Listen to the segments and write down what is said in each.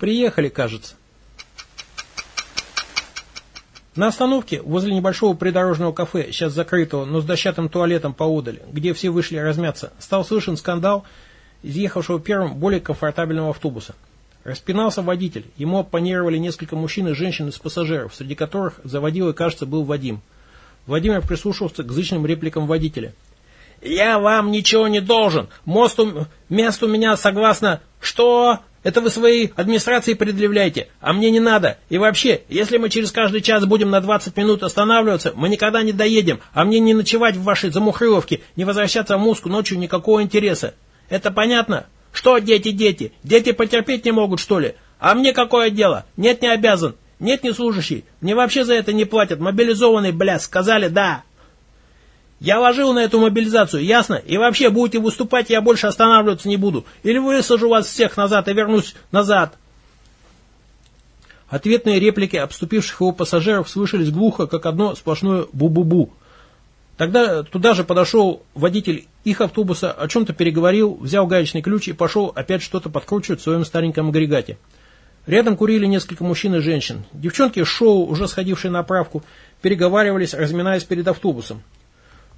Приехали, кажется. На остановке, возле небольшого придорожного кафе, сейчас закрытого, но с дощатым туалетом поодаль, где все вышли размяться, стал слышен скандал изъехавшего первым более комфортабельного автобуса. Распинался водитель, ему оппонировали несколько мужчин и женщин из пассажиров, среди которых заводил и, кажется, был Вадим. Владимир прислушивался к зычным репликам водителя. «Я вам ничего не должен! Мост у... Место у меня согласно... Что? Это вы своей администрации предъявляете, а мне не надо. И вообще, если мы через каждый час будем на 20 минут останавливаться, мы никогда не доедем, а мне не ночевать в вашей замухрыловке, не возвращаться в Муску ночью никакого интереса. Это понятно? Что дети, дети? Дети потерпеть не могут, что ли? А мне какое дело? Нет, не обязан. Нет, не служащий. Мне вообще за это не платят. Мобилизованный, бля, сказали, да. Я ложил на эту мобилизацию, ясно? И вообще, будете выступать, я больше останавливаться не буду. Или высажу вас всех назад и вернусь назад. Ответные реплики обступивших его пассажиров слышались глухо, как одно сплошное бу-бу-бу. Тогда туда же подошел водитель их автобуса, о чем-то переговорил, взял гаечный ключ и пошел опять что-то подкручивать в своем стареньком агрегате. Рядом курили несколько мужчин и женщин. Девчонки шоу, уже сходившие на правку, переговаривались, разминаясь перед автобусом.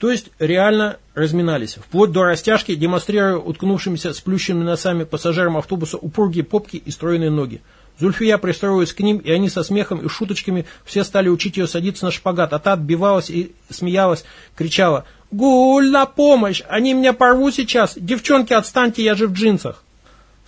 То есть реально разминались, вплоть до растяжки, демонстрируя уткнувшимися сплющенными носами пассажирам автобуса упругие попки и стройные ноги. Зульфия пристроилась к ним, и они со смехом и шуточками все стали учить ее садиться на шпагат, а та отбивалась и смеялась, кричала «Гуль, на помощь! Они меня порвут сейчас! Девчонки, отстаньте, я же в джинсах!»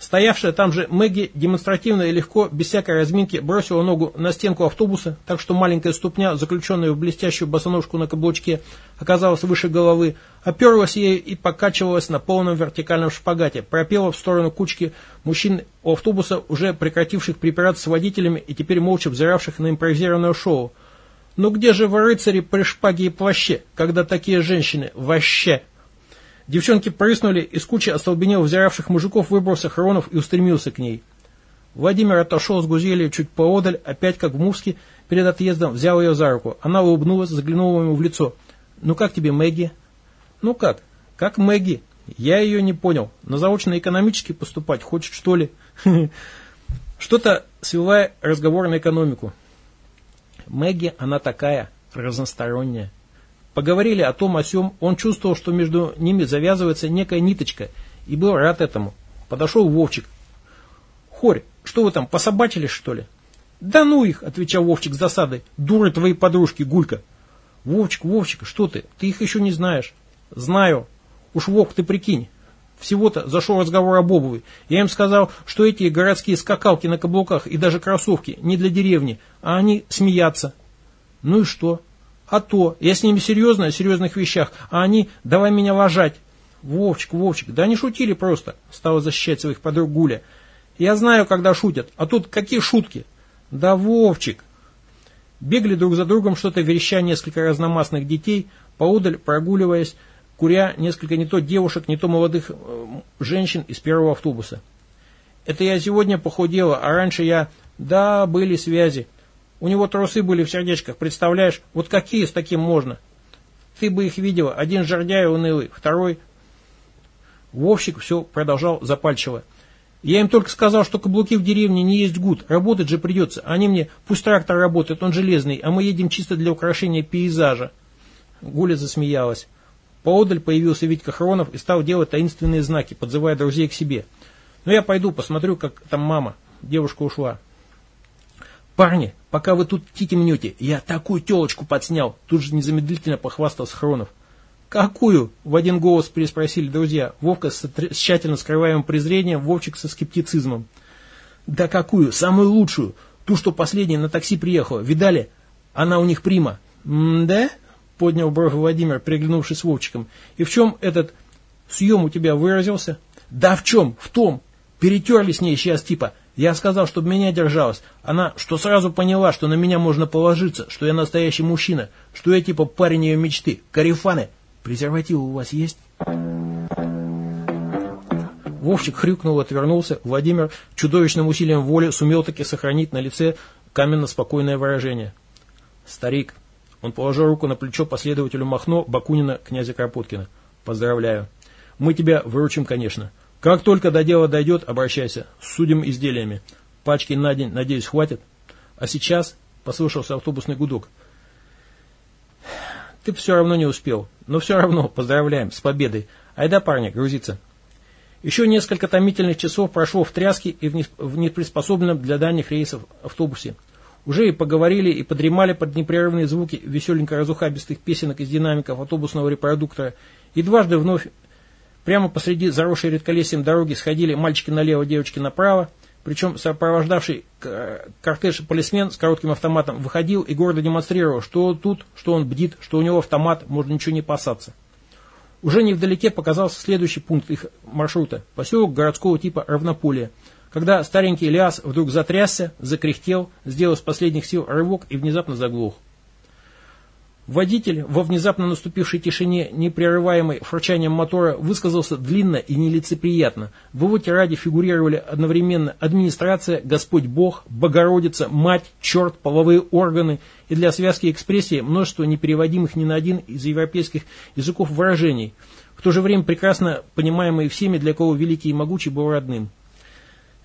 Стоявшая там же Мэгги демонстративно и легко, без всякой разминки, бросила ногу на стенку автобуса, так что маленькая ступня, заключенная в блестящую босоножку на каблучке, оказалась выше головы, оперлась ею и покачивалась на полном вертикальном шпагате, пропела в сторону кучки мужчин у автобуса, уже прекративших припираться с водителями и теперь молча взиравших на импровизированное шоу. «Ну где же вы, рыцари, при шпаге и плаще, когда такие женщины? Вообще!» Девчонки прыснули, из кучи остолбенел взиравших мужиков выбрался Хронов и устремился к ней. Владимир отошел с Гузелией чуть поодаль, опять как в Мувске, перед отъездом взял ее за руку. Она улыбнулась, заглянула ему в лицо. «Ну как тебе, Мэгги?» «Ну как? Как Мэгги?» «Я ее не понял. На заочно-экономически поступать хочет, что ли?» Что-то свела разговор на экономику. Мэгги, она такая, разносторонняя. Поговорили о том, о сем. Он чувствовал, что между ними завязывается некая ниточка, и был рад этому. Подошел Вовчик. «Хорь, что вы там, пособачились, что ли?» «Да ну их!» – отвечал Вовчик с засадой. «Дуры твои подружки, Гулька!» «Вовчик, Вовчик, что ты? Ты их еще не знаешь». «Знаю. Уж, Вовк, ты прикинь. Всего-то зашел разговор об обуви. Я им сказал, что эти городские скакалки на каблуках и даже кроссовки не для деревни, а они смеятся». «Ну и что?» А то, я с ними серьезно, о серьезных вещах, а они, давай меня ложать. Вовчик, Вовчик, да они шутили просто, стала защищать своих подруг Гуля. Я знаю, когда шутят, а тут какие шутки? Да, Вовчик. Бегали друг за другом, что-то вереща несколько разномастных детей, поодаль прогуливаясь, куря несколько не то девушек, не то молодых э, женщин из первого автобуса. Это я сегодня похудела, а раньше я... Да, были связи. У него трусы были в сердечках, представляешь? Вот какие с таким можно? Ты бы их видела. Один жердяй унылый, второй... Вовщик все продолжал запальчиво. Я им только сказал, что каблуки в деревне не есть гуд, работать же придется. Они мне, пусть трактор работает, он железный, а мы едем чисто для украшения пейзажа. Гуля засмеялась. Поодаль появился Витька Хронов и стал делать таинственные знаки, подзывая друзей к себе. Ну я пойду, посмотрю, как там мама. Девушка ушла. «Парни, пока вы тут тики мнете, я такую телочку подснял!» Тут же незамедлительно похвастался Хронов. «Какую?» – в один голос переспросили друзья. Вовка с, с тщательно скрываемым презрением, Вовчик со скептицизмом. «Да какую? Самую лучшую! Ту, что последняя на такси приехала. Видали? Она у них прима». «М-да?» – поднял бровь Владимир, приглянувшись с Вовчиком. «И в чем этот съем у тебя выразился?» «Да в чем? В том! Перетерли с ней сейчас типа. Я сказал, чтобы меня держалась. Она, что сразу поняла, что на меня можно положиться, что я настоящий мужчина, что я типа парень ее мечты. Карифаны, презервативы у вас есть? Вовчик хрюкнул, отвернулся. Владимир чудовищным усилием воли сумел таки сохранить на лице каменно-спокойное выражение. Старик. Он положил руку на плечо последователю Махно, Бакунина, князя Кропоткина. Поздравляю. Мы тебя выручим, конечно. Как только до дела дойдет, обращайся. Судим изделиями. Пачки на день, надеюсь, хватит. А сейчас послышался автобусный гудок. Ты все равно не успел. Но все равно поздравляем, с победой. Айда, парни, грузиться. Еще несколько томительных часов прошло в тряске и в неприспособленном для дальних рейсов автобусе. Уже и поговорили, и подремали под непрерывные звуки веселенько разухабистых песенок из динамиков автобусного репродуктора. И дважды вновь прямо посреди заросшей редколесьем дороги сходили мальчики налево, девочки направо. Причем сопровождавший кортеж полисмен с коротким автоматом выходил и гордо демонстрировал, что тут, что он бдит, что у него автомат, можно ничего не опасаться. Уже невдалеке показался следующий пункт их маршрута – поселок городского типа Равнополия, когда старенький Ильяс вдруг затрясся, закряхтел, сделал с последних сил рывок и внезапно заглох. Водитель во внезапно наступившей тишине, непрерываемой фырчанием мотора, высказался длинно и нелицеприятно. В его тираде фигурировали одновременно администрация, Господь Бог, Богородица, Мать, Черт, половые органы и для связки экспрессии множество непереводимых ни на один из европейских языков выражений, в то же время прекрасно понимаемые всеми, для кого великий и могучий был родным.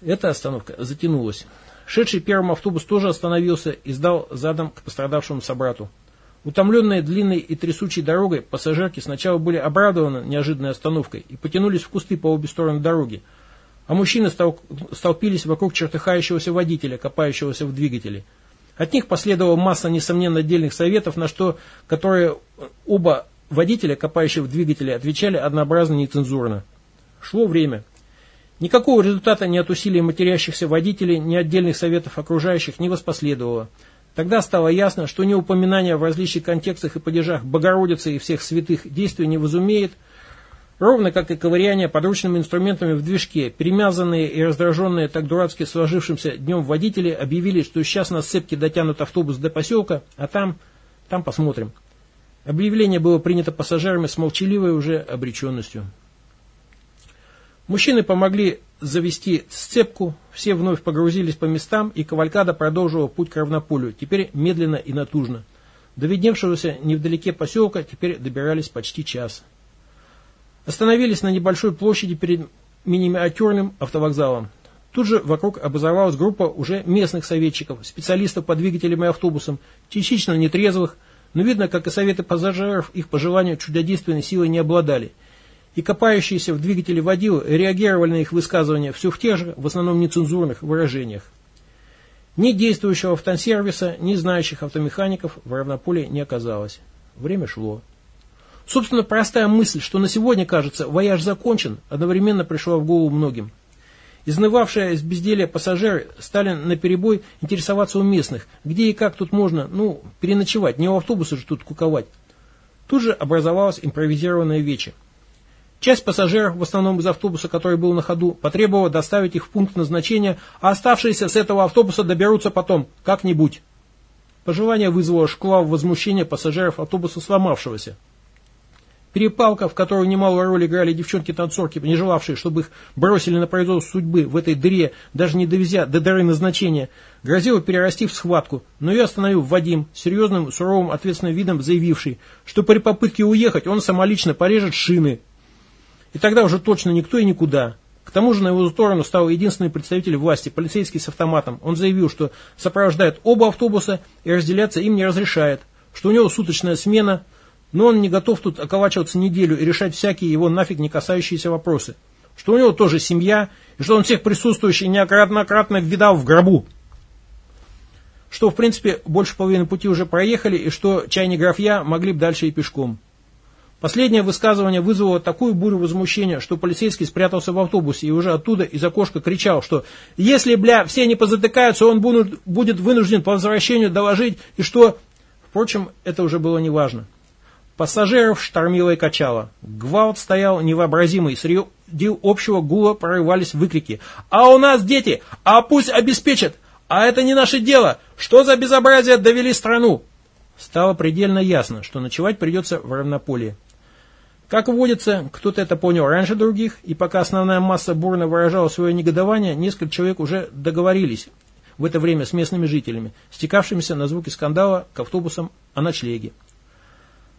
Эта остановка затянулась. Шедший первым автобус тоже остановился и сдал задом к пострадавшему собрату. Утомленные длинной и трясучей дорогой, пассажирки сначала были обрадованы неожиданной остановкой и потянулись в кусты по обе стороны дороги, а мужчины столпились вокруг чертыхающегося водителя, копающегося в двигателе. От них последовала масса, несомненно, отдельных советов, на что, которые оба водителя, копающие в двигателе, отвечали однообразно нецензурно. Шло время. Никакого результата ни от усилий матерящихся водителей, ни отдельных советов окружающих не воспоследовало. Тогда стало ясно, что ни упоминание в различных контекстах и падежах Богородицы и всех святых действий не возумеет, ровно как и ковыряние подручными инструментами в движке. Перемязанные и раздраженные так дурацки сложившимся днем водители объявили, что сейчас на сцепке дотянут автобус до поселка, а там, там посмотрим. Объявление было принято пассажирами с молчаливой уже обреченностью. Мужчины помогли завести сцепку, все вновь погрузились по местам, и кавалькада продолжила путь к равнополю, теперь медленно и натужно. До видневшегося невдалеке поселка теперь добирались почти час. Остановились на небольшой площади перед миниатюрным автовокзалом. Тут же вокруг образовалась группа уже местных советчиков, специалистов по двигателям и автобусам, частично нетрезвых, но видно, как и советы пассажиров, их по желанию чудодейственной силой не обладали – и копающиеся в двигателе водилы реагировали на их высказывания все в тех же, в основном нецензурных выражениях. Ни действующего автосервиса, ни знающих автомехаников в равнополе не оказалось. Время шло. Собственно, простая мысль, что на сегодня, кажется, вояж закончен, одновременно пришла в голову многим. Изнывавшие из безделия пассажиры стали наперебой интересоваться у местных, где и как тут можно, ну, переночевать, не у автобуса же тут куковать. Тут же образовалась импровизированная вече. Часть пассажиров, в основном из автобуса, который был на ходу, потребовала доставить их в пункт назначения, а оставшиеся с этого автобуса доберутся потом, как-нибудь. Пожелание вызвало шквал возмущения пассажиров автобуса сломавшегося. Перепалка, в которой немалую роль играли девчонки-танцорки, не желавшие, чтобы их бросили на произвол судьбы в этой дыре, даже не довезя до дыры назначения, грозила перерасти в схватку, но ее остановил Вадим, серьезным, суровым, ответственным видом заявивший, что при попытке уехать он самолично порежет шины, и тогда уже точно никто и никуда. К тому же на его сторону стал единственный представитель власти, полицейский с автоматом. Он заявил, что сопровождает оба автобуса и разделяться им не разрешает, что у него суточная смена, но он не готов тут околачиваться неделю и решать всякие его нафиг не касающиеся вопросы. Что у него тоже семья, и что он всех присутствующих неоднократно видал в гробу. Что, в принципе, больше половины пути уже проехали, и что чайни графья могли бы дальше и пешком. Последнее высказывание вызвало такую бурю возмущения, что полицейский спрятался в автобусе и уже оттуда из окошка кричал, что если, бля, все не позатыкаются, он будет вынужден по возвращению доложить, и что... Впрочем, это уже было неважно. Пассажиров штормило и качало. Гвалт стоял невообразимый, среди общего гула прорывались выкрики. «А у нас дети! А пусть обеспечат! А это не наше дело! Что за безобразие довели страну?» Стало предельно ясно, что ночевать придется в равнополии. Как водится, кто-то это понял раньше других, и пока основная масса бурно выражала свое негодование, несколько человек уже договорились в это время с местными жителями, стекавшимися на звуки скандала к автобусам о ночлеге.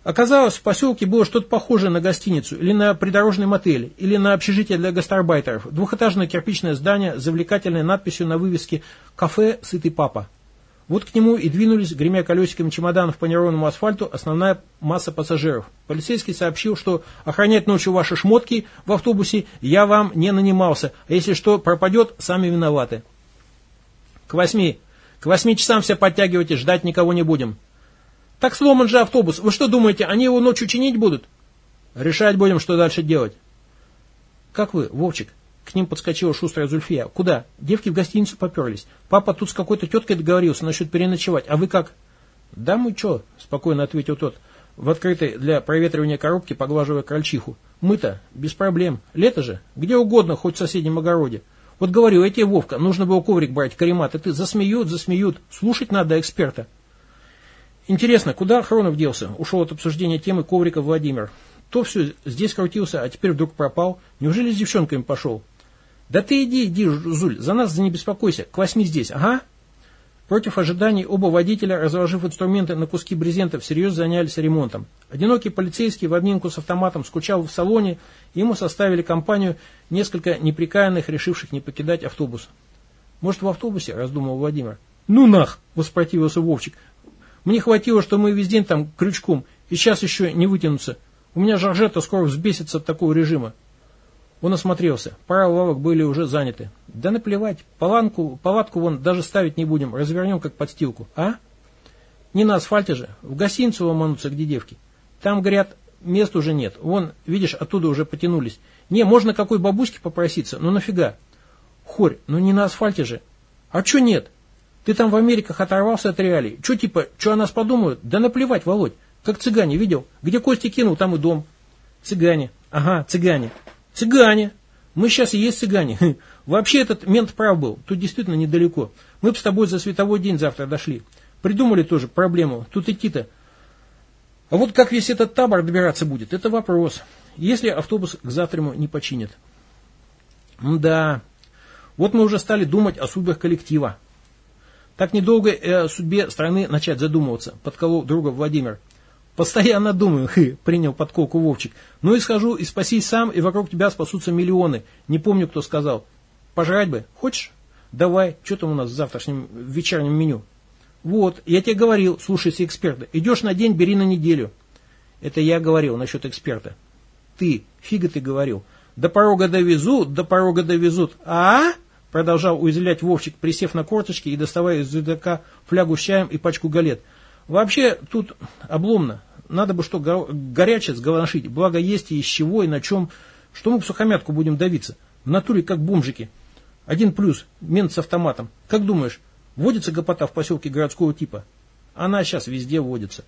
Оказалось, в поселке было что-то похожее на гостиницу, или на придорожный мотель, или на общежитие для гастарбайтеров. Двухэтажное кирпичное здание с завлекательной надписью на вывеске «Кафе Сытый Папа». Вот к нему и двинулись, гремя колесиками чемоданов по неровному асфальту, основная масса пассажиров. Полицейский сообщил, что охранять ночью ваши шмотки в автобусе я вам не нанимался, а если что пропадет, сами виноваты. К восьми. К восьми часам все подтягивайте, ждать никого не будем. Так сломан же автобус. Вы что думаете, они его ночью чинить будут? Решать будем, что дальше делать. Как вы, Вовчик? К ним подскочила шустрая Зульфия. Куда? Девки в гостиницу поперлись. Папа тут с какой-то теткой договорился насчет переночевать. А вы как? Да мы что? Спокойно ответил тот. В открытой для проветривания коробки поглаживая крольчиху. Мы-то без проблем. Лето же. Где угодно, хоть в соседнем огороде. Вот говорю, эти Вовка, нужно было коврик брать, каремат, и ты засмеют, засмеют. Слушать надо эксперта. Интересно, куда Хронов делся? Ушел от обсуждения темы коврика Владимир. То все здесь крутился, а теперь вдруг пропал. Неужели с девчонками пошел? Да ты иди, иди, Зуль, за нас не беспокойся. К восьми здесь, ага. Против ожиданий оба водителя, разложив инструменты на куски брезента, всерьез занялись ремонтом. Одинокий полицейский в обнимку с автоматом скучал в салоне, ему составили компанию несколько неприкаянных, решивших не покидать автобус. «Может, в автобусе?» – раздумал Владимир. «Ну нах!» – воспротивился Вовчик. Мне хватило, что мы весь день там крючком, и сейчас еще не вытянуться. У меня Жоржетта скоро взбесится от такого режима. Он осмотрелся. Пара лавок были уже заняты. Да наплевать. Паланку, палатку вон даже ставить не будем. Развернем как подстилку. А? Не на асфальте же. В гостиницу ломануться, где девки. Там, говорят, мест уже нет. Вон, видишь, оттуда уже потянулись. Не, можно какой бабушке попроситься. Ну нафига? Хорь, ну не на асфальте же. А что нет? Ты там в Америках оторвался от реалий. Че типа, что о нас подумают? Да наплевать, Володь. Как цыгане, видел? Где Кости кинул, там и дом. Цыгане. Ага, цыгане. Цыгане. Мы сейчас и есть цыгане. Вообще этот мент прав был. Тут действительно недалеко. Мы бы с тобой за световой день завтра дошли. Придумали тоже проблему. Тут идти-то. А вот как весь этот табор добираться будет, это вопрос. Если автобус к завтраму не починят. Да. Вот мы уже стали думать о судьбах коллектива. Так недолго и о судьбе страны начать задумываться, подколол друга Владимир. Постоянно думаю, хы, принял подколку Вовчик. Ну и схожу и спасись сам, и вокруг тебя спасутся миллионы. Не помню, кто сказал. Пожрать бы, хочешь? Давай, что там у нас в завтрашнем вечернем меню? Вот, я тебе говорил, слушайся эксперта. Идешь на день, бери на неделю. Это я говорил насчет эксперта. Ты, фига ты говорил. До порога довезут, до порога довезут. А? Продолжал уязвлять Вовчик, присев на корточки и доставая из рюкзака флягу с чаем и пачку галет. Вообще, тут обломно. Надо бы что горячее сголошить, благо есть и из чего, и на чем. Что мы в сухомятку будем давиться? В натуре как бомжики. Один плюс, мент с автоматом. Как думаешь, водится гопота в поселке городского типа? Она сейчас везде водится.